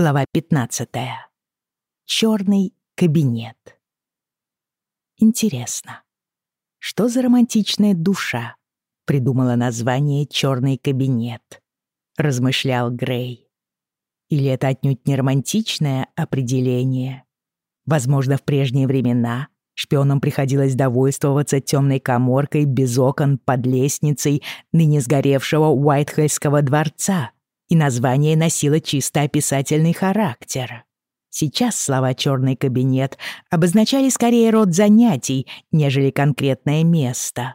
Глава 15. Чёрный кабинет. Интересно, что за романтичная душа придумала название «Чёрный кабинет», размышлял Грей. Или это отнюдь не романтичное определение? Возможно, в прежние времена шпионам приходилось довольствоваться темной коморкой без окон под лестницей ныне сгоревшего Уайтхельского дворца — и название носило чисто описательный характер. Сейчас слова «черный кабинет» обозначали скорее род занятий, нежели конкретное место.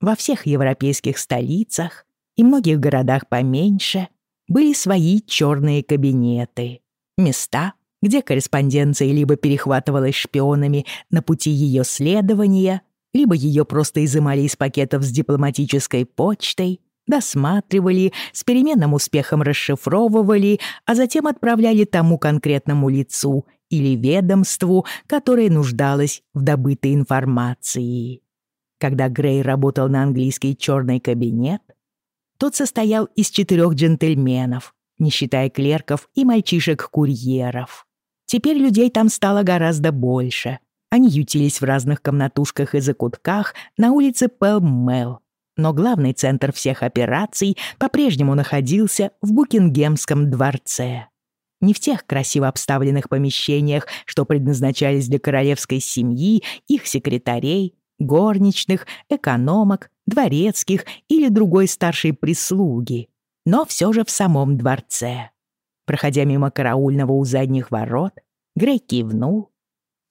Во всех европейских столицах и многих городах поменьше были свои черные кабинеты. Места, где корреспонденция либо перехватывалась шпионами на пути ее следования, либо ее просто изымали из пакетов с дипломатической почтой, досматривали, с переменным успехом расшифровывали, а затем отправляли тому конкретному лицу или ведомству, которое нуждалось в добытой информации. Когда Грей работал на английский черный кабинет, тот состоял из четырех джентльменов, не считая клерков и мальчишек-курьеров. Теперь людей там стало гораздо больше. Они ютились в разных комнатушках и закутках на улице Пелмел, но главный центр всех операций по-прежнему находился в Букингемском дворце. Не в тех красиво обставленных помещениях, что предназначались для королевской семьи, их секретарей, горничных, экономок, дворецких или другой старшей прислуги, но все же в самом дворце. Проходя мимо караульного у задних ворот, Грей кивнул.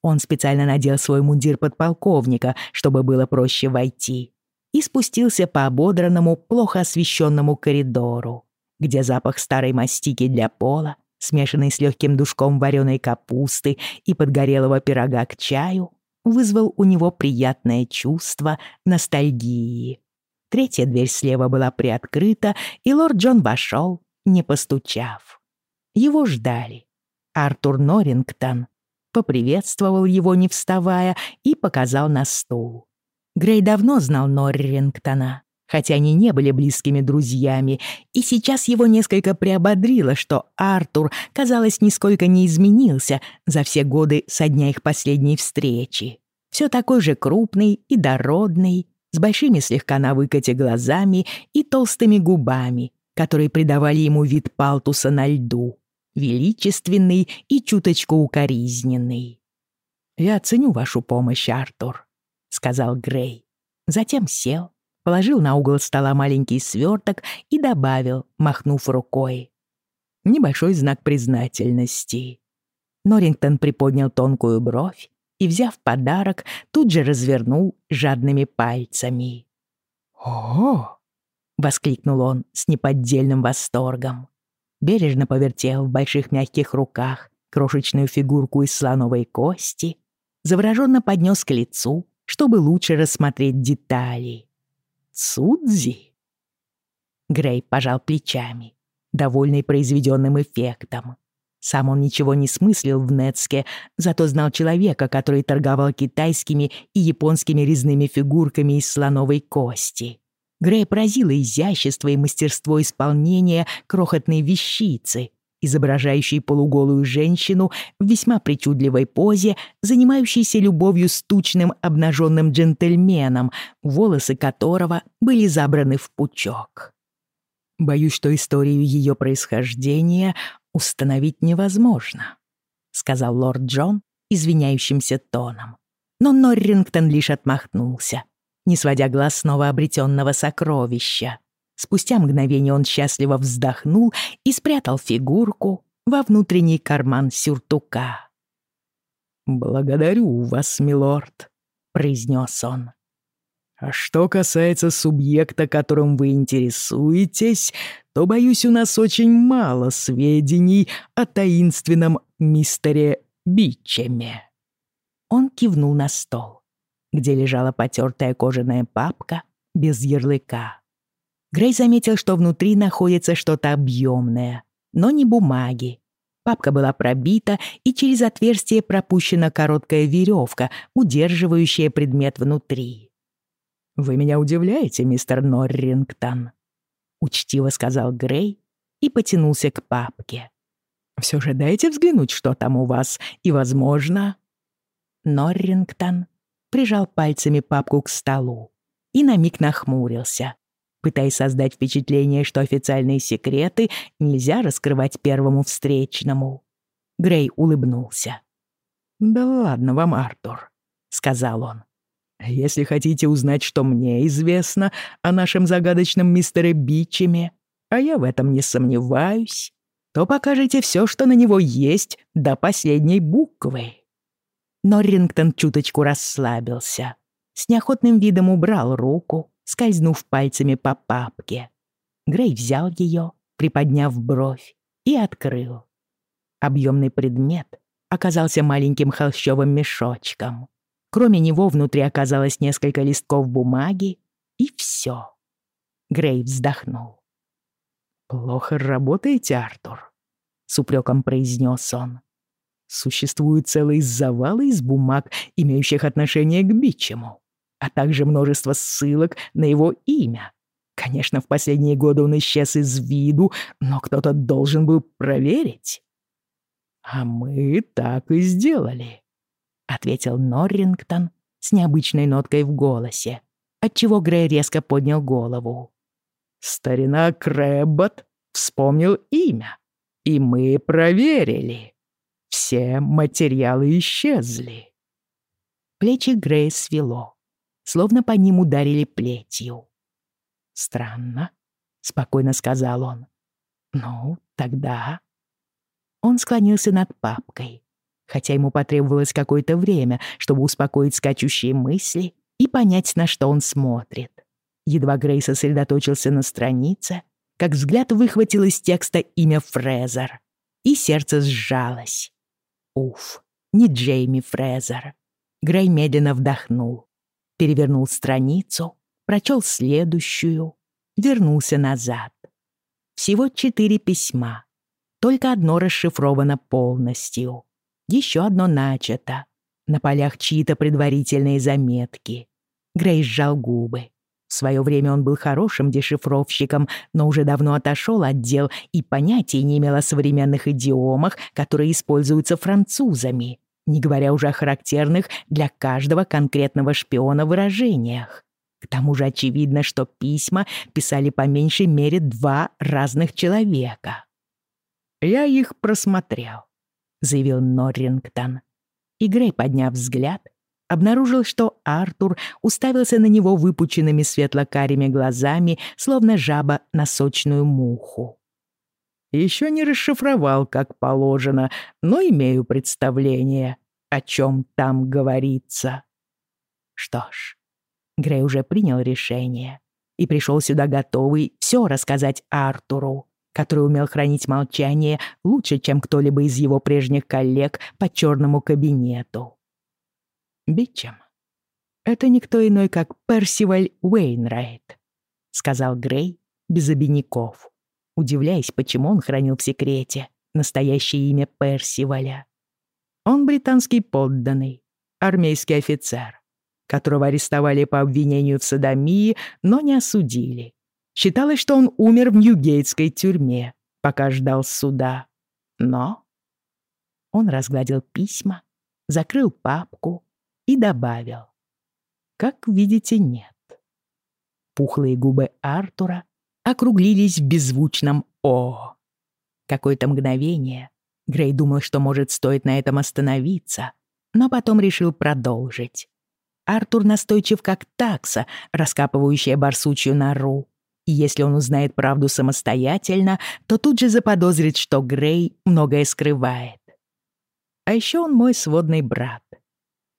Он специально надел свой мундир подполковника, чтобы было проще войти и спустился по ободранному, плохо освещенному коридору, где запах старой мастики для пола, смешанный с легким душком вареной капусты и подгорелого пирога к чаю, вызвал у него приятное чувство ностальгии. Третья дверь слева была приоткрыта, и лорд Джон вошел, не постучав. Его ждали. Артур Норрингтон поприветствовал его, не вставая, и показал на стул. Грей давно знал Норрингтона, хотя они не были близкими друзьями, и сейчас его несколько приободрило, что Артур, казалось, нисколько не изменился за все годы со дня их последней встречи. Все такой же крупный и дородный, с большими слегка на выкате глазами и толстыми губами, которые придавали ему вид палтуса на льду, величественный и чуточку укоризненный. «Я ценю вашу помощь, Артур», — сказал Грей. Затем сел, положил на угол стола маленький сверток и добавил, махнув рукой. Небольшой знак признательности. Норрингтон приподнял тонкую бровь и, взяв подарок, тут же развернул жадными пальцами. «О!» — воскликнул он с неподдельным восторгом. Бережно повертел в больших мягких руках крошечную фигурку из слоновой кости, завороженно поднес к лицу чтобы лучше рассмотреть детали. Цудзи? Грей пожал плечами, довольный произведенным эффектом. Сам он ничего не смыслил в Нецке, зато знал человека, который торговал китайскими и японскими резными фигурками из слоновой кости. Грей поразило изящество и мастерство исполнения крохотной вещицы, изображающий полуголую женщину в весьма причудливой позе, занимающейся любовью с тучным обнаженным джентльменом, волосы которого были забраны в пучок. Боюсь, что историю ее происхождения установить невозможно, сказал лорд Джон извиняющимся тоном. Но Норрингтон лишь отмахнулся, не сводя глаз снова обретенного сокровища. Спустя мгновение он счастливо вздохнул и спрятал фигурку во внутренний карман сюртука. «Благодарю вас, милорд», — произнес он. «А что касается субъекта, которым вы интересуетесь, то, боюсь, у нас очень мало сведений о таинственном мистере Бичеме». Он кивнул на стол, где лежала потертая кожаная папка без ярлыка. Грей заметил, что внутри находится что-то объемное, но не бумаги. Папка была пробита, и через отверстие пропущена короткая веревка, удерживающая предмет внутри. «Вы меня удивляете, мистер Норрингтон», — учтиво сказал Грей и потянулся к папке. Все же дайте взглянуть, что там у вас, и, возможно...» Норрингтон прижал пальцами папку к столу и на миг нахмурился, пытаясь создать впечатление, что официальные секреты нельзя раскрывать первому встречному. Грей улыбнулся. «Да ладно вам, Артур», — сказал он. «Если хотите узнать, что мне известно о нашем загадочном мистере Бичеме, а я в этом не сомневаюсь, то покажите все, что на него есть, до последней буквы». Норрингтон чуточку расслабился. С неохотным видом убрал руку, скользнув пальцами по папке. Грей взял ее, приподняв бровь, и открыл. Объемный предмет оказался маленьким холщовым мешочком. Кроме него внутри оказалось несколько листков бумаги, и все. Грей вздохнул. «Плохо работаете, Артур», — с упреком произнес он. Существуют целые завалы из бумаг, имеющих отношение к Бичему, а также множество ссылок на его имя. Конечно, в последние годы он исчез из виду, но кто-то должен был проверить. «А мы так и сделали», — ответил Норрингтон с необычной ноткой в голосе, отчего Грей резко поднял голову. «Старина Крэббот вспомнил имя, и мы проверили». Все материалы исчезли. Плечи Грей свело, словно по ним ударили плетью. «Странно», — спокойно сказал он. «Ну, тогда...» Он склонился над папкой, хотя ему потребовалось какое-то время, чтобы успокоить скачущие мысли и понять, на что он смотрит. Едва Грей сосредоточился на странице, как взгляд выхватил из текста имя Фрезер, и сердце сжалось. Уф, не Джейми Фрезер. Грей медленно вдохнул, перевернул страницу, прочел следующую, вернулся назад. Всего четыре письма. Только одно расшифровано полностью. Еще одно начато. На полях чьи-то предварительные заметки. Грей сжал губы. В свое время он был хорошим дешифровщиком, но уже давно отошел от дел и понятия не имел о современных идиомах, которые используются французами, не говоря уже о характерных для каждого конкретного шпиона выражениях. К тому же очевидно, что письма писали по меньшей мере два разных человека. «Я их просмотрел», — заявил Норрингтон. И Грей, подняв взгляд, обнаружил, что Артур уставился на него выпученными светло-карими глазами, словно жаба на сочную муху. «Еще не расшифровал, как положено, но имею представление, о чем там говорится». Что ж, Грей уже принял решение и пришел сюда готовый все рассказать Артуру, который умел хранить молчание лучше, чем кто-либо из его прежних коллег по черному кабинету. Бичем. Это никто иной, как Персиваль Уэйнрайт, сказал Грей без обиняков, удивляясь, почему он хранил в секрете настоящее имя Персиваля. Он британский подданный, армейский офицер, которого арестовали по обвинению в садомии, но не осудили. Считалось, что он умер в Ньюгейтской тюрьме, пока ждал суда. Но он разгладил письма, закрыл папку и добавил. «Как видите, нет». Пухлые губы Артура округлились в беззвучном «О». Какое-то мгновение Грей думал, что может стоит на этом остановиться, но потом решил продолжить. Артур настойчив как такса, раскапывающая барсучью нору. И если он узнает правду самостоятельно, то тут же заподозрит, что Грей многое скрывает. А еще он мой сводный брат.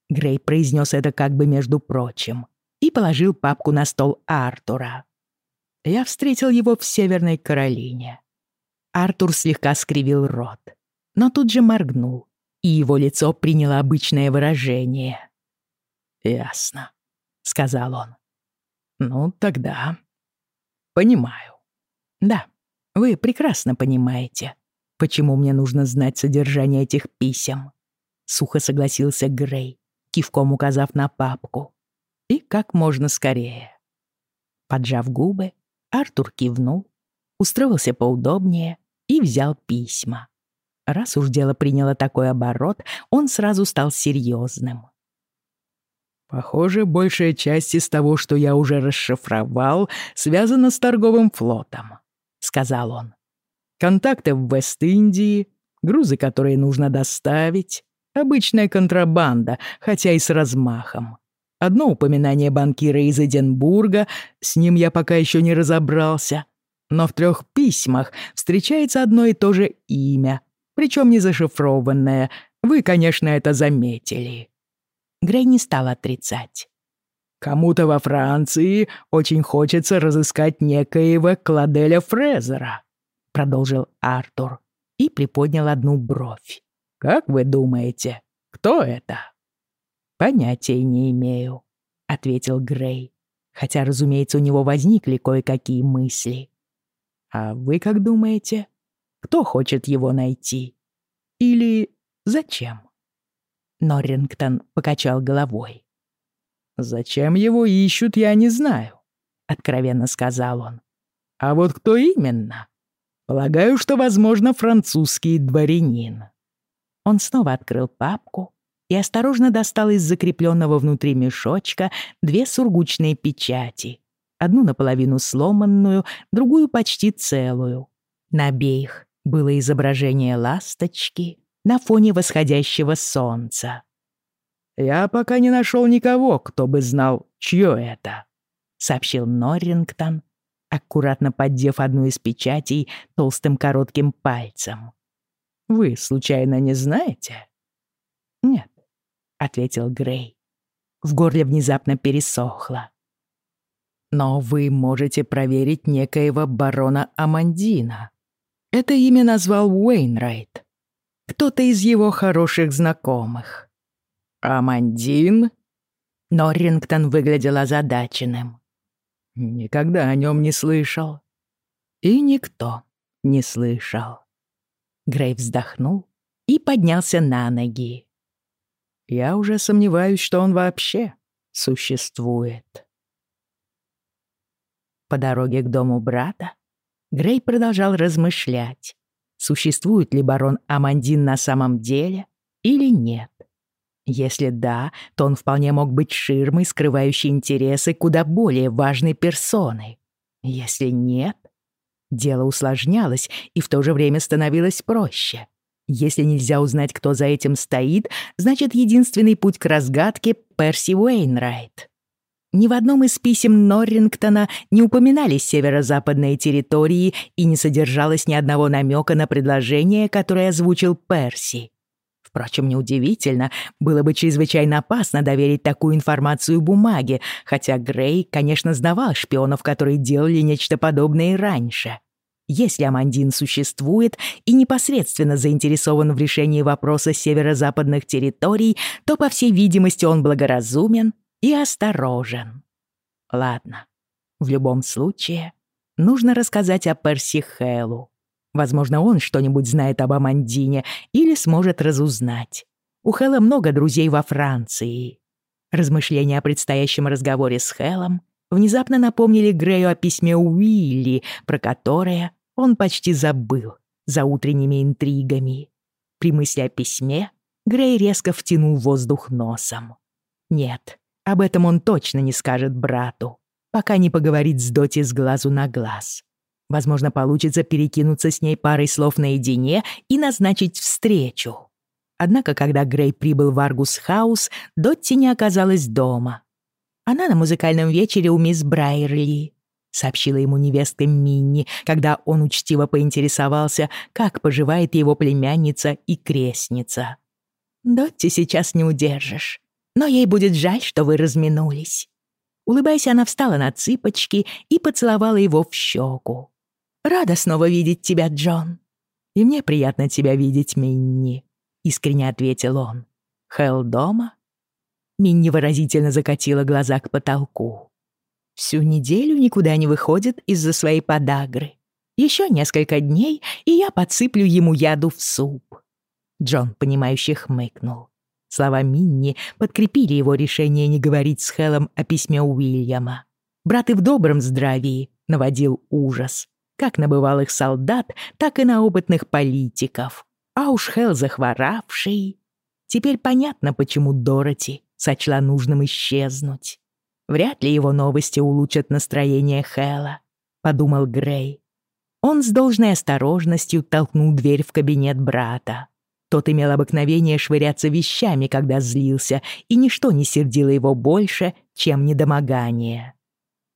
Грей произнес это как бы между прочим и положил папку на стол Артура. Я встретил его в Северной Каролине. Артур слегка скривил рот, но тут же моргнул, и его лицо приняло обычное выражение. «Ясно», — сказал он. «Ну, тогда...» «Понимаю. Да, вы прекрасно понимаете, почему мне нужно знать содержание этих писем», — сухо согласился Грей кивком указав на папку. И как можно скорее. Поджав губы, Артур кивнул, устроился поудобнее и взял письма. Раз уж дело приняло такой оборот, он сразу стал серьезным. Похоже, большая часть из того, что я уже расшифровал, связана с торговым флотом, сказал он. Контакты в Вест-Индии, грузы, которые нужно доставить, обычная контрабанда, хотя и с размахом. Одно упоминание банкира из Эдинбурга, с ним я пока еще не разобрался, но в трех письмах встречается одно и то же имя, причем не зашифрованное. Вы, конечно, это заметили. Грей не стал отрицать. «Кому-то во Франции очень хочется разыскать некоего Кладеля Фрезера», — продолжил Артур и приподнял одну бровь. «Как вы думаете, кто это?» «Понятия не имею», — ответил Грей, хотя, разумеется, у него возникли кое-какие мысли. «А вы как думаете, кто хочет его найти? Или зачем?» Норрингтон покачал головой. «Зачем его ищут, я не знаю», — откровенно сказал он. «А вот кто именно? Полагаю, что, возможно, французский дворянин». Он снова открыл папку и осторожно достал из закрепленного внутри мешочка две сургучные печати. Одну наполовину сломанную, другую почти целую. На обеих было изображение ласточки на фоне восходящего солнца. «Я пока не нашел никого, кто бы знал, чье это», — сообщил Норрингтон, аккуратно поддев одну из печатей толстым коротким пальцем. «Вы, случайно, не знаете?» Ответил Грей. В горле внезапно пересохло. «Но вы можете проверить некоего барона Амандина. Это имя назвал Уэйнрайт кто-то из его хороших знакомых. Амандин? Норрингтон выглядел озадаченным. Никогда о нем не слышал. И никто не слышал. Грей вздохнул и поднялся на ноги. Я уже сомневаюсь, что он вообще существует. По дороге к дому брата Грей продолжал размышлять, существует ли барон Амандин на самом деле или нет. Если да, то он вполне мог быть ширмой, скрывающей интересы куда более важной персоны. Если нет, дело усложнялось и в то же время становилось проще. Если нельзя узнать, кто за этим стоит, значит, единственный путь к разгадке — Перси Уэйнрайт. Ни в одном из писем Норрингтона не упоминались северо-западные территории и не содержалось ни одного намека на предложение, которое озвучил Перси. Впрочем, неудивительно, было бы чрезвычайно опасно доверить такую информацию бумаге, хотя Грей, конечно, сдавал шпионов, которые делали нечто подобное и раньше. Если Амандин существует и непосредственно заинтересован в решении вопроса северо-западных территорий, то, по всей видимости, он благоразумен и осторожен. Ладно, в любом случае, нужно рассказать о Перси Хэллу. Возможно, он что-нибудь знает об Амандине или сможет разузнать. У Хэлла много друзей во Франции. Размышления о предстоящем разговоре с Хэллом внезапно напомнили Грею о письме Уилли, про которое он почти забыл за утренними интригами. При мысли о письме Грей резко втянул воздух носом. Нет, об этом он точно не скажет брату, пока не поговорит с Доти с глазу на глаз. Возможно, получится перекинуться с ней парой слов наедине и назначить встречу. Однако, когда Грей прибыл в Аргус Хаус, Дотти не оказалась дома. Она на музыкальном вечере у мисс Брайерли, сообщила ему невестка Минни, когда он учтиво поинтересовался, как поживает его племянница и крестница. «Дотти сейчас не удержишь. Но ей будет жаль, что вы разминулись». Улыбаясь, она встала на цыпочки и поцеловала его в щеку. «Рада снова видеть тебя, Джон». «И мне приятно тебя видеть, Минни», — искренне ответил он. «Хелл дома?» Минни выразительно закатила глаза к потолку. «Всю неделю никуда не выходит из-за своей подагры. Еще несколько дней, и я подсыплю ему яду в суп». Джон, понимающе хмыкнул. Слова Минни подкрепили его решение не говорить с Хелом о письме Уильяма. Брат и в добром здравии наводил ужас, как на бывалых солдат, так и на опытных политиков. А уж Хелл захворавший. Теперь понятно, почему Дороти сочла нужным исчезнуть. Вряд ли его новости улучшат настроение Хэлла, подумал Грей. Он с должной осторожностью толкнул дверь в кабинет брата. Тот имел обыкновение швыряться вещами, когда злился, и ничто не сердило его больше, чем недомогание.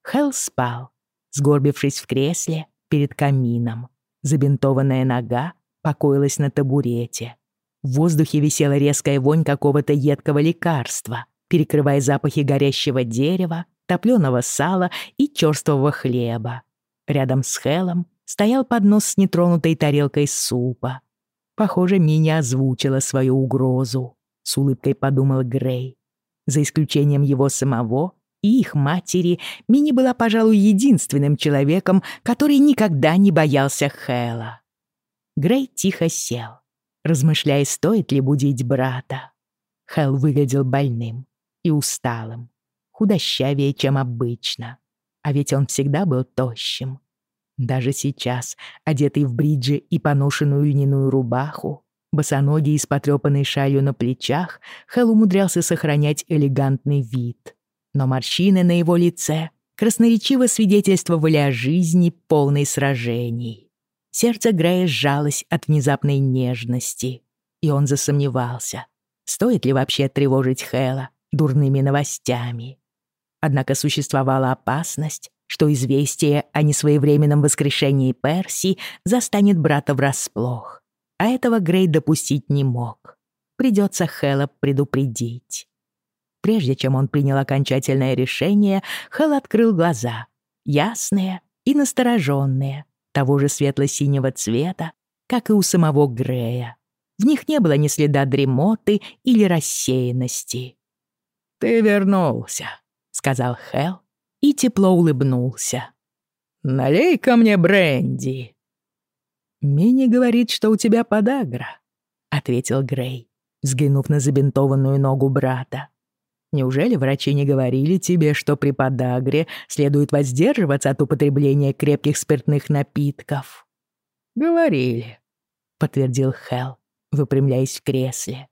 Хелл спал, сгорбившись в кресле перед камином. Забинтованная нога покоилась на табурете. В воздухе висела резкая вонь какого-то едкого лекарства, перекрывая запахи горящего дерева, топлёного сала и чёрствого хлеба. Рядом с Хелом стоял поднос с нетронутой тарелкой супа. Похоже, Мини озвучила свою угрозу, с улыбкой подумал Грей. За исключением его самого и их матери, Мини была, пожалуй, единственным человеком, который никогда не боялся Хэла. Грей тихо сел, размышляя, стоит ли будить брата. Хэл выглядел больным и усталым, худощавее, чем обычно. А ведь он всегда был тощим. Даже сейчас, одетый в бриджи и поношенную льняную рубаху, босоногий с потрёпанной шалью на плечах, Хэл умудрялся сохранять элегантный вид. Но морщины на его лице красноречиво свидетельствовали о жизни, полной сражений. Сердце Грея сжалось от внезапной нежности, и он засомневался, стоит ли вообще тревожить Хэла дурными новостями. Однако существовала опасность, что известие о несвоевременном воскрешении Перси застанет брата врасплох. А этого Грей допустить не мог. Придется Хэлла предупредить. Прежде чем он принял окончательное решение, Хэл открыл глаза, ясные и настороженные, того же светло-синего цвета, как и у самого Грея. В них не было ни следа дремоты или рассеянности. «Ты вернулся», — сказал Хэл, и тепло улыбнулся. «Налей-ка мне бренди». «Мини говорит, что у тебя подагра», — ответил Грей, взглянув на забинтованную ногу брата. «Неужели врачи не говорили тебе, что при подагре следует воздерживаться от употребления крепких спиртных напитков?» «Говорили», — подтвердил Хелл, выпрямляясь в кресле.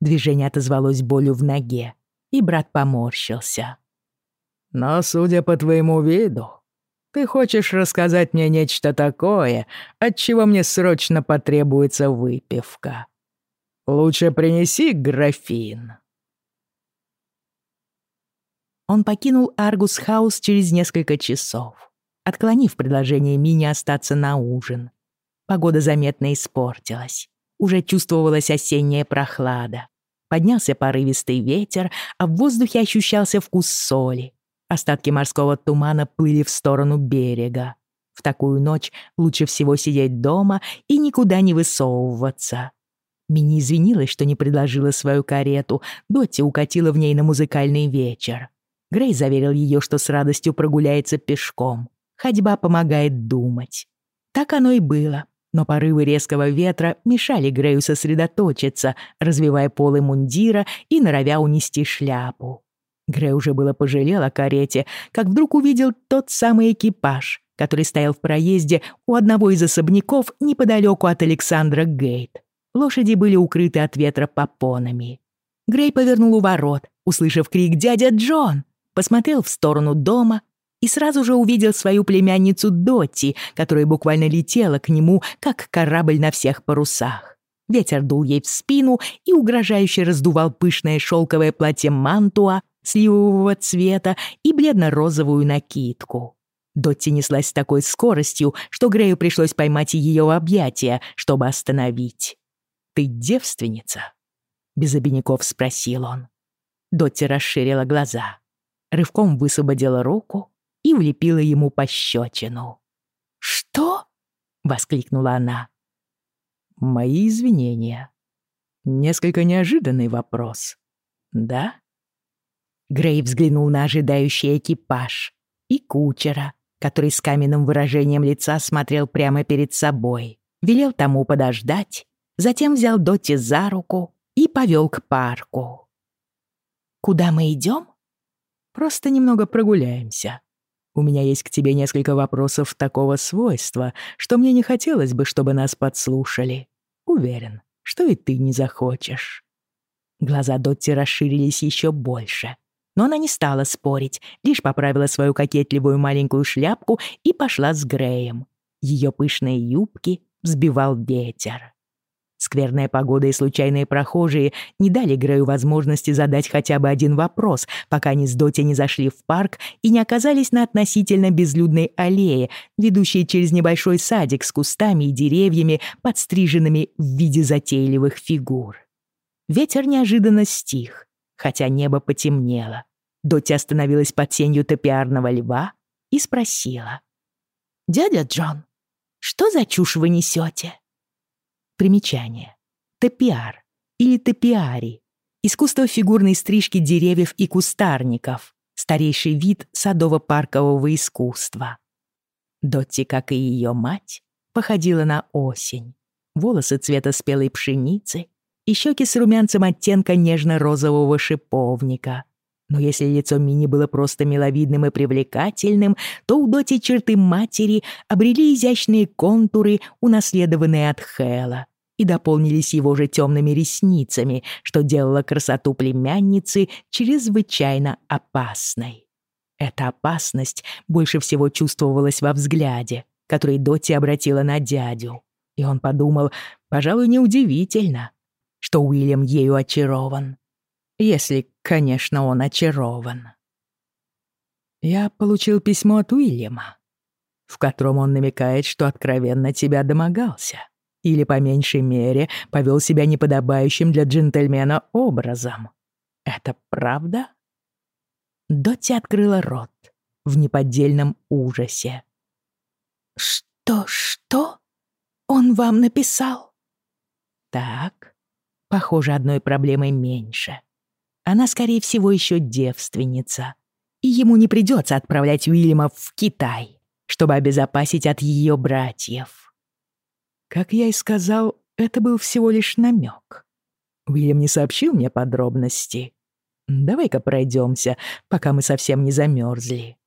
Движение отозвалось болью в ноге, и брат поморщился. Но, судя по твоему виду, ты хочешь рассказать мне нечто такое, от чего мне срочно потребуется выпивка. Лучше принеси графин». Он покинул Аргус Хаус через несколько часов, отклонив предложение Мини остаться на ужин. Погода заметно испортилась. Уже чувствовалась осенняя прохлада. Поднялся порывистый ветер, а в воздухе ощущался вкус соли, Остатки морского тумана плыли в сторону берега. В такую ночь лучше всего сидеть дома и никуда не высовываться. Мини извинилась, что не предложила свою карету. Дотти укатила в ней на музыкальный вечер. Грей заверил ее, что с радостью прогуляется пешком. Ходьба помогает думать. Так оно и было. Но порывы резкого ветра мешали Грею сосредоточиться, развивая полы мундира и норовя унести шляпу. Грей уже было пожалел о карете, как вдруг увидел тот самый экипаж, который стоял в проезде у одного из особняков неподалеку от Александра Гейт. Лошади были укрыты от ветра попонами. Грей повернул у ворот, услышав крик «Дядя Джон!», посмотрел в сторону дома и сразу же увидел свою племянницу Дотти, которая буквально летела к нему, как корабль на всех парусах. Ветер дул ей в спину и угрожающе раздувал пышное шелковое платье мантуа, сливового цвета и бледно-розовую накидку. Дотти неслась с такой скоростью, что Грею пришлось поймать ее в объятия, чтобы остановить. «Ты девственница?» — без обиняков спросил он. Дотти расширила глаза, рывком высвободила руку и влепила ему пощечину. «Что?» — воскликнула она. «Мои извинения. Несколько неожиданный вопрос. Да?» Грей взглянул на ожидающий экипаж и кучера, который с каменным выражением лица смотрел прямо перед собой. Велел тому подождать, затем взял Дотти за руку и повел к парку. «Куда мы идем?» «Просто немного прогуляемся. У меня есть к тебе несколько вопросов такого свойства, что мне не хотелось бы, чтобы нас подслушали. Уверен, что и ты не захочешь». Глаза Дотти расширились еще больше. Но она не стала спорить, лишь поправила свою кокетливую маленькую шляпку и пошла с Греем. Ее пышные юбки взбивал ветер. Скверная погода и случайные прохожие не дали Грею возможности задать хотя бы один вопрос, пока они с Доти не зашли в парк и не оказались на относительно безлюдной аллее, ведущей через небольшой садик с кустами и деревьями, подстриженными в виде затейливых фигур. Ветер неожиданно стих, хотя небо потемнело. Доти остановилась под тенью топиарного льва и спросила. «Дядя Джон, что за чушь вы несете?» Примечание. Топиар или топиари. Искусство фигурной стрижки деревьев и кустарников. Старейший вид садово-паркового искусства. Дотти, как и ее мать, походила на осень. Волосы цвета спелой пшеницы и щеки с румянцем оттенка нежно-розового шиповника. Но если лицо Мини было просто миловидным и привлекательным, то у Доти черты матери обрели изящные контуры, унаследованные от Хэла, и дополнились его же темными ресницами, что делало красоту племянницы чрезвычайно опасной. Эта опасность больше всего чувствовалась во взгляде, который Доти обратила на дядю. И он подумал, пожалуй, неудивительно, что Уильям ею очарован. Если, конечно, он очарован. Я получил письмо от Уильяма, в котором он намекает, что откровенно тебя домогался. Или, по меньшей мере, повел себя неподобающим для джентльмена образом. Это правда? Дотти открыла рот в неподдельном ужасе. «Что, что? Он вам написал?» «Так, похоже, одной проблемой меньше. Она, скорее всего, еще девственница. И ему не придется отправлять Уильяма в Китай, чтобы обезопасить от ее братьев. Как я и сказал, это был всего лишь намек. Уильям не сообщил мне подробности. Давай-ка пройдемся, пока мы совсем не замерзли.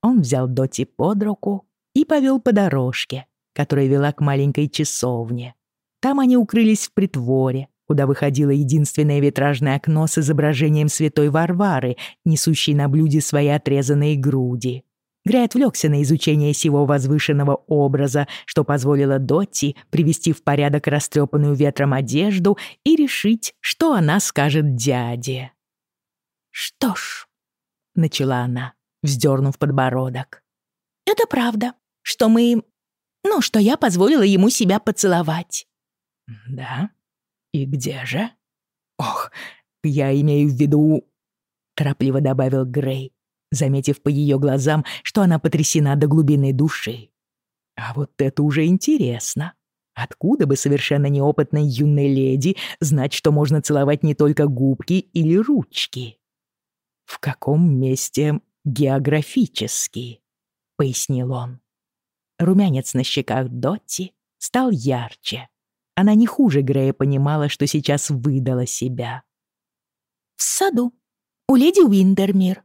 Он взял Доти под руку и повел по дорожке, которая вела к маленькой часовне. Там они укрылись в притворе, куда выходило единственное витражное окно с изображением святой Варвары, несущей на блюде свои отрезанные груди. Грей отвлекся на изучение сего возвышенного образа, что позволило Дотти привести в порядок растрепанную ветром одежду и решить, что она скажет дяде. «Что ж», — начала она, вздернув подбородок, — «это правда, что мы... Ну, что я позволила ему себя поцеловать». «Да?» «И где же?» «Ох, я имею в виду...» Торопливо добавил Грей, заметив по ее глазам, что она потрясена до глубины души. «А вот это уже интересно. Откуда бы совершенно неопытной юной леди знать, что можно целовать не только губки или ручки?» «В каком месте географически?» — пояснил он. Румянец на щеках Дотти стал ярче. Она не хуже Грея понимала, что сейчас выдала себя. «В саду, у леди Уиндермир.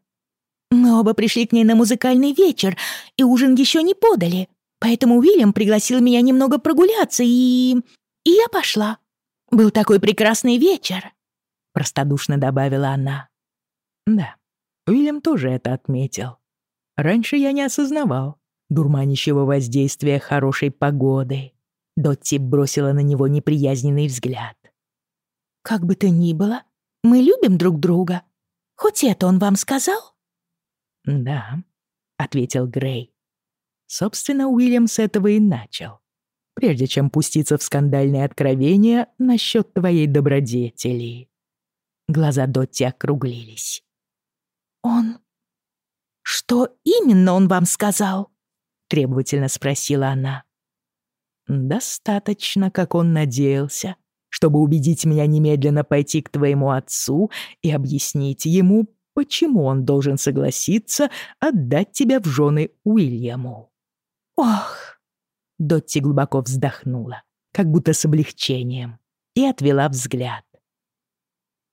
Мы оба пришли к ней на музыкальный вечер, и ужин еще не подали, поэтому Уильям пригласил меня немного прогуляться, и... и я пошла. Был такой прекрасный вечер», — простодушно добавила она. «Да, Уильям тоже это отметил. Раньше я не осознавал дурманящего воздействия хорошей погоды. Дотти бросила на него неприязненный взгляд. «Как бы то ни было, мы любим друг друга. Хоть это он вам сказал?» «Да», — ответил Грей. Собственно, Уильям с этого и начал. Прежде чем пуститься в скандальные откровения насчет твоей добродетели. Глаза Дотти округлились. «Он... Что именно он вам сказал?» — требовательно спросила она. Достаточно, как он надеялся, чтобы убедить меня немедленно пойти к твоему отцу и объяснить ему, почему он должен согласиться отдать тебя в жены Уильяму. Ох! Дотти глубоко вздохнула, как будто с облегчением, и отвела взгляд.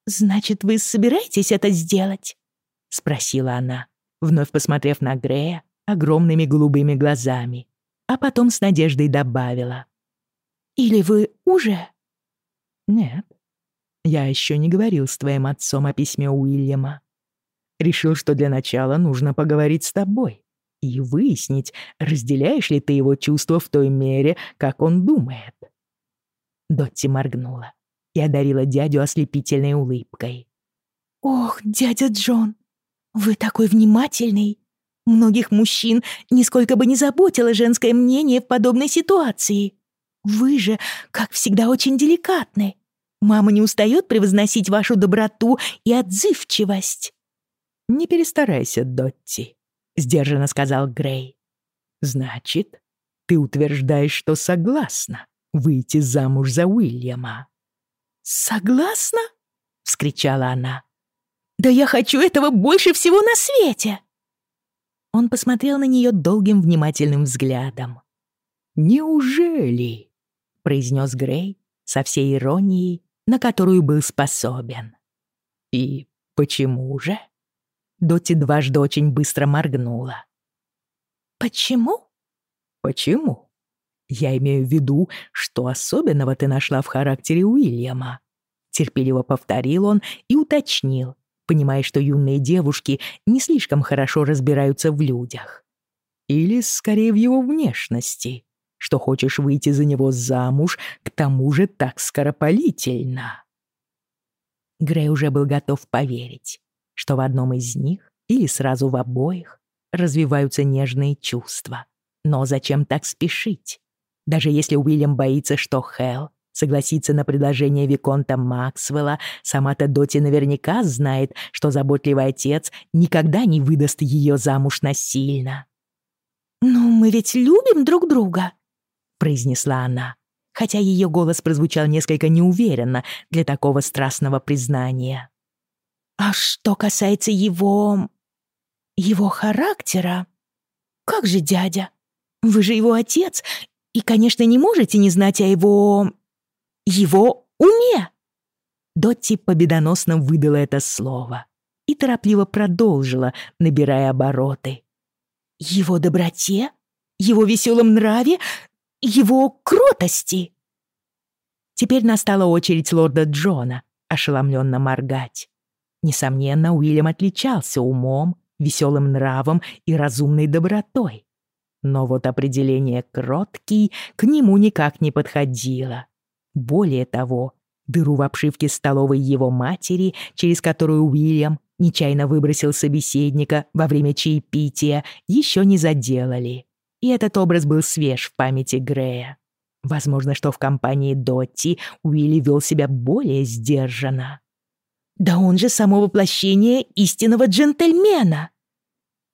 «Значит, вы собираетесь это сделать?» — спросила она, вновь посмотрев на Грея огромными голубыми глазами а потом с надеждой добавила. «Или вы уже?» Нет, я еще не говорил с твоим отцом о письме Уильяма. Решил, что для начала нужно поговорить с тобой и выяснить, разделяешь ли ты его чувства в той мере, как он думает. Дотти моргнула и одарила дядю ослепительной улыбкой. «Ох, дядя Джон, вы такой внимательный. Многих мужчин нисколько бы не заботило женское мнение в подобной ситуации. Вы же, как всегда, очень деликатны. Мама не устает превозносить вашу доброту и отзывчивость». «Не перестарайся, Дотти», — сдержанно сказал Грей. «Значит, ты утверждаешь, что согласна выйти замуж за Уильяма?» «Согласна?» — вскричала она. «Да я хочу этого больше всего на свете!» Он посмотрел на нее долгим внимательным взглядом. «Неужели?» — произнес Грей со всей иронией, на которую был способен. «И почему же?» Доти дважды очень быстро моргнула. «Почему?» «Почему? Я имею в виду, что особенного ты нашла в характере Уильяма». Терпеливо повторил он и уточнил, понимая, что юные девушки не слишком хорошо разбираются в людях. Или, скорее, в его внешности, что хочешь выйти за него замуж, к тому же так скоропалительно. Грей уже был готов поверить что в одном из них или сразу в обоих развиваются нежные чувства. Но зачем так спешить? Даже если Уильям боится, что Хелл согласится на предложение Виконта Максвелла, сама-то Доти наверняка знает, что заботливый отец никогда не выдаст ее замуж насильно. «Но мы ведь любим друг друга», — произнесла она, хотя ее голос прозвучал несколько неуверенно для такого страстного признания. А что касается его... его характера... Как же дядя? Вы же его отец, и, конечно, не можете не знать о его... его уме. Дотти победоносно выдала это слово и торопливо продолжила, набирая обороты. Его доброте, его веселом нраве, его кротости. Теперь настала очередь лорда Джона ошеломленно моргать. Несомненно, Уильям отличался умом, веселым нравом и разумной добротой. Но вот определение «кроткий» к нему никак не подходило. Более того, дыру в обшивке столовой его матери, через которую Уильям нечаянно выбросил собеседника во время чаепития, еще не заделали. И этот образ был свеж в памяти Грея. Возможно, что в компании Дотти Уилли вел себя более сдержанно. «Да он же само воплощение истинного джентльмена!»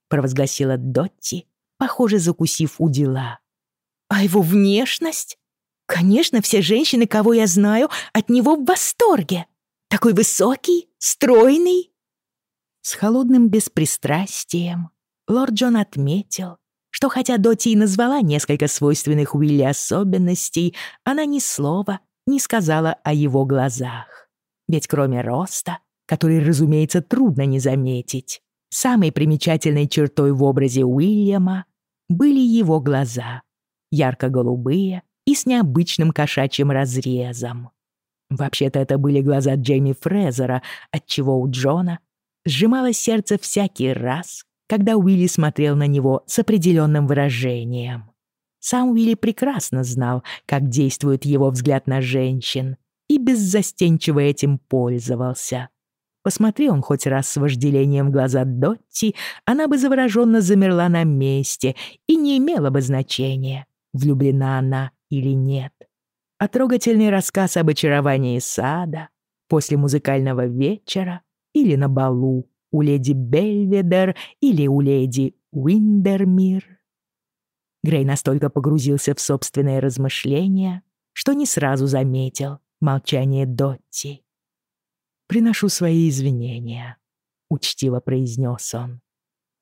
провозгласила Дотти, похоже, закусив у дела. «А его внешность? Конечно, все женщины, кого я знаю, от него в восторге. Такой высокий, стройный». С холодным беспристрастием лорд Джон отметил, что хотя Дотти и назвала несколько свойственных Уилли особенностей, она ни слова не сказала о его глазах. Ведь кроме роста, который, разумеется, трудно не заметить, самой примечательной чертой в образе Уильяма были его глаза, ярко-голубые и с необычным кошачьим разрезом. Вообще-то это были глаза Джейми Фрезера, отчего у Джона сжималось сердце всякий раз, когда Уилли смотрел на него с определенным выражением. Сам Уилли прекрасно знал, как действует его взгляд на женщин, и беззастенчиво этим пользовался. Посмотри он хоть раз с вожделением глаза Дотти, она бы завороженно замерла на месте и не имела бы значения, влюблена она или нет. А трогательный рассказ об очаровании сада после музыкального вечера или на балу у леди Бельведер или у леди Уиндермир. Грей настолько погрузился в собственные размышления, что не сразу заметил, молчание Дотти. «Приношу свои извинения», — учтиво произнес он.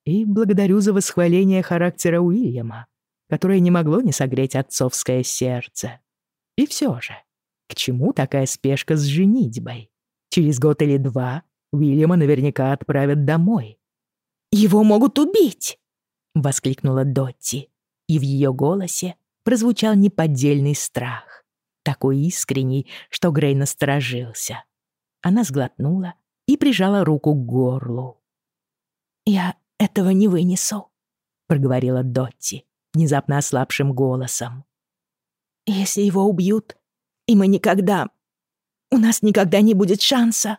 «И благодарю за восхваление характера Уильяма, которое не могло не согреть отцовское сердце. И все же, к чему такая спешка с женитьбой? Через год или два Уильяма наверняка отправят домой». «Его могут убить!» — воскликнула Дотти, и в ее голосе прозвучал неподдельный страх. такой искренний, что Грей насторожился. Она сглотнула и прижала руку к горлу. «Я этого не вынесу», — проговорила Дотти, внезапно ослабшим голосом. «Если его убьют, и мы никогда... У нас никогда не будет шанса».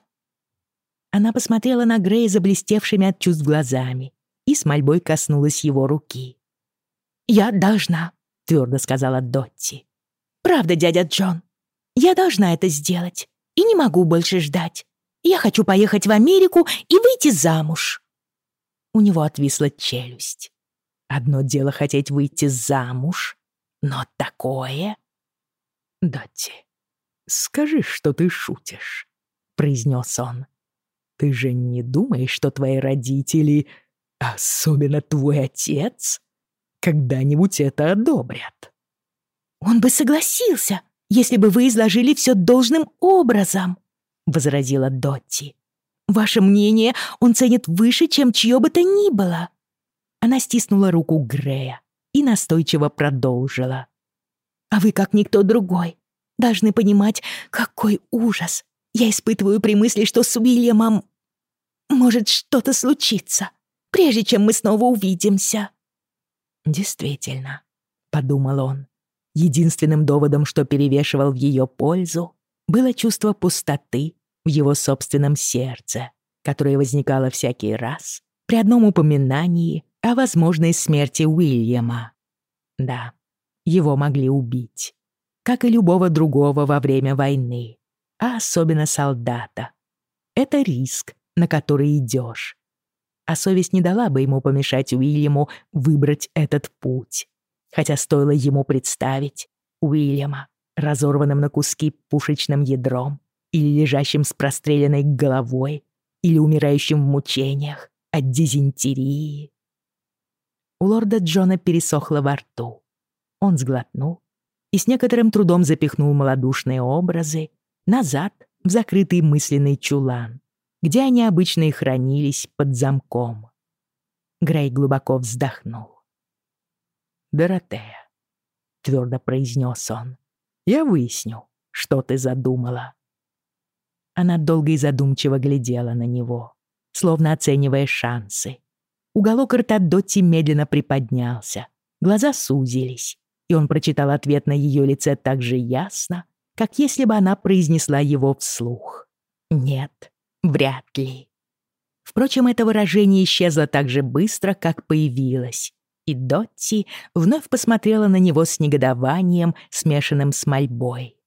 Она посмотрела на Грея заблестевшими от чувств глазами и с мольбой коснулась его руки. «Я должна», — твердо сказала Дотти. «Правда, дядя Джон, я должна это сделать и не могу больше ждать. Я хочу поехать в Америку и выйти замуж». У него отвисла челюсть. Одно дело хотеть выйти замуж, но такое... «Дотти, скажи, что ты шутишь», — произнес он. «Ты же не думаешь, что твои родители, особенно твой отец, когда-нибудь это одобрят?» «Он бы согласился, если бы вы изложили все должным образом», — возразила Дотти. «Ваше мнение он ценит выше, чем чье бы то ни было». Она стиснула руку Грея и настойчиво продолжила. «А вы, как никто другой, должны понимать, какой ужас я испытываю при мысли, что с Уильямом может что-то случиться, прежде чем мы снова увидимся». «Действительно», — подумал он, единственным доводом, что перевешивал в ее пользу, было чувство пустоты в его собственном сердце, которое возникало всякий раз при одном упоминании о возможной смерти Уильяма. Да, его могли убить, как и любого другого во время войны, а особенно солдата. Это риск, на который идешь. А совесть не дала бы ему помешать Уильяму выбрать этот путь. Хотя стоило ему представить Уильяма, разорванным на куски пушечным ядром, или лежащим с простреленной головой, или умирающим в мучениях от дизентерии. У лорда Джона пересохло во рту. Он сглотнул и с некоторым трудом запихнул малодушные образы назад в закрытый мысленный чулан, где они обычно и хранились под замком. Грей глубоко вздохнул. «Доротея», — твердо произнес он, — «я выясню, что ты задумала». Она долго и задумчиво глядела на него, словно оценивая шансы. Уголок рта Дотти медленно приподнялся, глаза сузились, и он прочитал ответ на ее лице так же ясно, как если бы она произнесла его вслух. «Нет, вряд ли». Впрочем, это выражение исчезло так же быстро, как появилось, и Дотти вновь посмотрела на него с негодованием, смешанным с мольбой.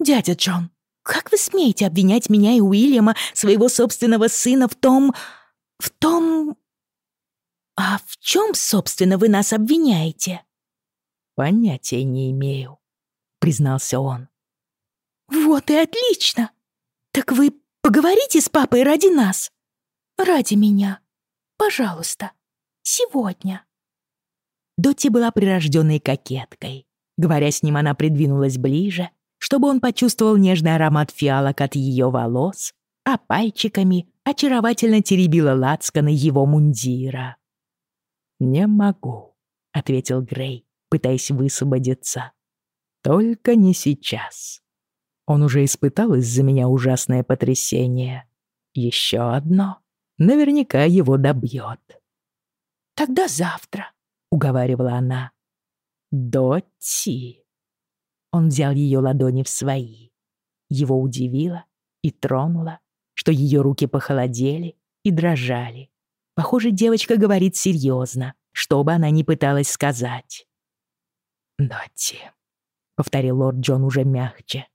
«Дядя Джон, как вы смеете обвинять меня и Уильяма, своего собственного сына, в том... в том... «А в чем, собственно, вы нас обвиняете?» «Понятия не имею», — признался он. «Вот и отлично! Так вы поговорите с папой ради нас? Ради меня. Пожалуйста, сегодня». Дотти была прирожденной кокеткой. Говоря с ним, она придвинулась ближе, чтобы он почувствовал нежный аромат фиалок от ее волос, а пальчиками очаровательно теребила лацканы его мундира. «Не могу», — ответил Грей, пытаясь высвободиться. «Только не сейчас. Он уже испытал из-за меня ужасное потрясение. Еще одно наверняка его добьет». «Тогда завтра», — уговаривала она. «Дотти». Он взял ее ладони в свои. Его удивило и тронуло, что ее руки похолодели и дрожали. Похоже, девочка говорит серьезно, что бы она ни пыталась сказать. «Дотти», — повторил лорд Джон уже мягче,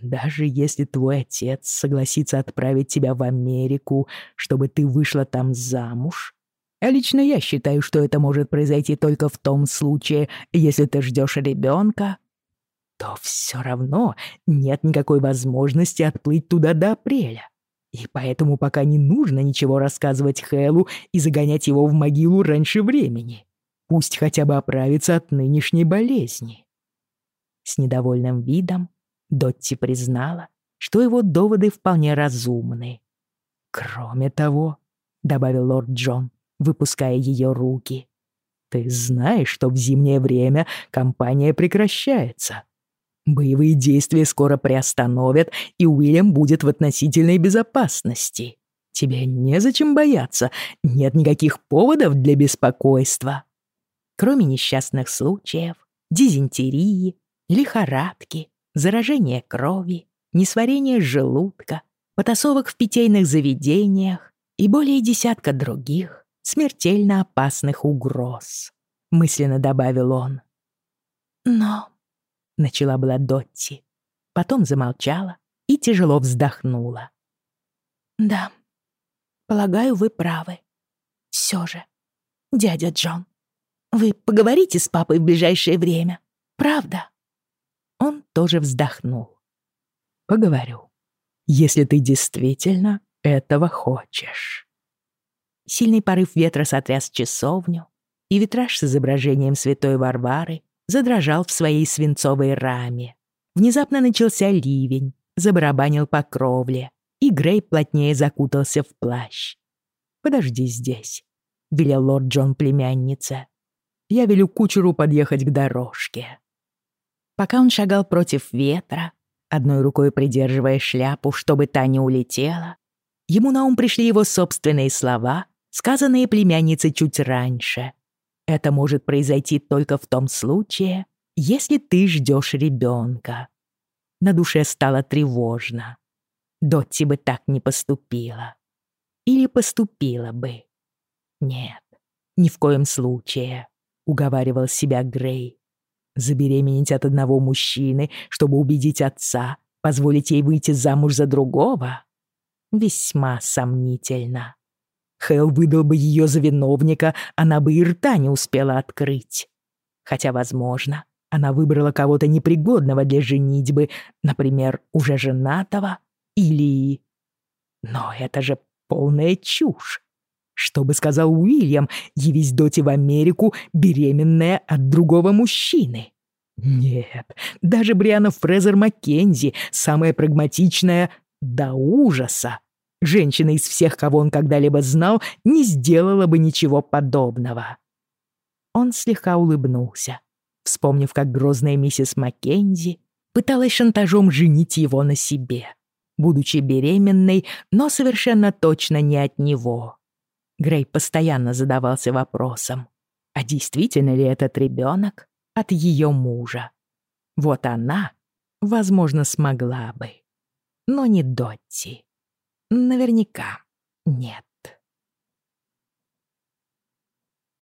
«даже если твой отец согласится отправить тебя в Америку, чтобы ты вышла там замуж, а лично я считаю, что это может произойти только в том случае, если ты ждешь ребенка, то все равно нет никакой возможности отплыть туда до апреля. И поэтому пока не нужно ничего рассказывать Хэлу и загонять его в могилу раньше времени. Пусть хотя бы оправится от нынешней болезни. С недовольным видом Дотти признала, что его доводы вполне разумны. «Кроме того», — добавил лорд Джон, выпуская ее руки, «ты знаешь, что в зимнее время компания прекращается. Боевые действия скоро приостановят, и Уильям будет в относительной безопасности. Тебе незачем бояться, нет никаких поводов для беспокойства. Кроме несчастных случаев, дизентерии, лихорадки, заражения крови, несварения желудка, потасовок в питейных заведениях и более десятка других смертельно опасных угроз, мысленно добавил он. Но — начала была Дотти. Потом замолчала и тяжело вздохнула. «Да, полагаю, вы правы. Все же, дядя Джон, вы поговорите с папой в ближайшее время, правда?» Он тоже вздохнул. «Поговорю, если ты действительно этого хочешь». Сильный порыв ветра сотряс часовню, и витраж с изображением святой Варвары задрожал в своей свинцовой раме. Внезапно начался ливень, забарабанил по кровле, и Грей плотнее закутался в плащ. «Подожди здесь», — велел лорд Джон племяннице. «Я велю кучеру подъехать к дорожке». Пока он шагал против ветра, одной рукой придерживая шляпу, чтобы та не улетела, ему на ум пришли его собственные слова, сказанные племяннице чуть раньше — это может произойти только в том случае, если ты ждешь ребенка. На душе стало тревожно. Дотти бы так не поступила. Или поступила бы. Нет, ни в коем случае, уговаривал себя Грей. Забеременеть от одного мужчины, чтобы убедить отца, позволить ей выйти замуж за другого? Весьма сомнительно. Хэл выдал бы ее за виновника, она бы и рта не успела открыть. Хотя, возможно, она выбрала кого-то непригодного для женитьбы, например, уже женатого или... Но это же полная чушь. Что бы сказал Уильям, явись Доти в Америку, беременная от другого мужчины? Нет, даже Бриана Фрезер Маккензи, самая прагматичная до ужаса, Женщина из всех, кого он когда-либо знал, не сделала бы ничего подобного. Он слегка улыбнулся, вспомнив, как грозная миссис Маккензи пыталась шантажом женить его на себе, будучи беременной, но совершенно точно не от него. Грей постоянно задавался вопросом, а действительно ли этот ребенок от ее мужа? Вот она, возможно, смогла бы, но не Дотти. Наверняка нет.